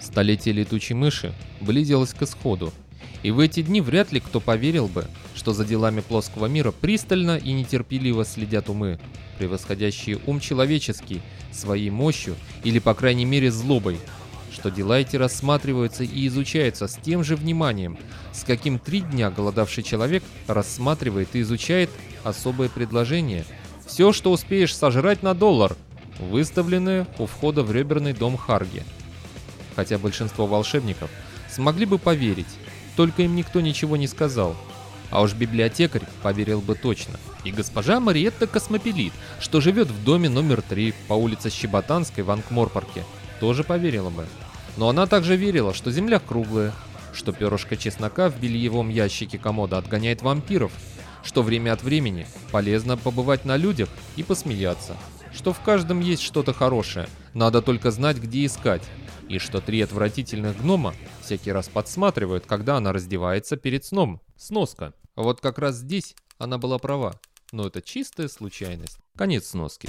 Столетие летучей мыши близилось к исходу, и в эти дни вряд ли кто поверил бы, что за делами плоского мира пристально и нетерпеливо следят умы, превосходящие ум человеческий своей мощью или, по крайней мере, злобой, что дела эти рассматриваются и изучаются с тем же вниманием, с каким три дня голодавший человек рассматривает и изучает особое предложение. Все, что успеешь сожрать на доллар, выставленное у входа в реберный дом Харги. Хотя большинство волшебников смогли бы поверить, только им никто ничего не сказал. А уж библиотекарь поверил бы точно. И госпожа Мариетта Космопелит, что живет в доме номер 3 по улице Щеботанской в Анкморпорке, тоже поверила бы. Но она также верила, что земля круглая, что перышко чеснока в бельевом ящике комода отгоняет вампиров, что время от времени полезно побывать на людях и посмеяться, что в каждом есть что-то хорошее, надо только знать, где искать, и что три отвратительных гнома всякий раз подсматривают, когда она раздевается перед сном. Сноска. Вот как раз здесь она была права, но это чистая случайность. Конец сноски.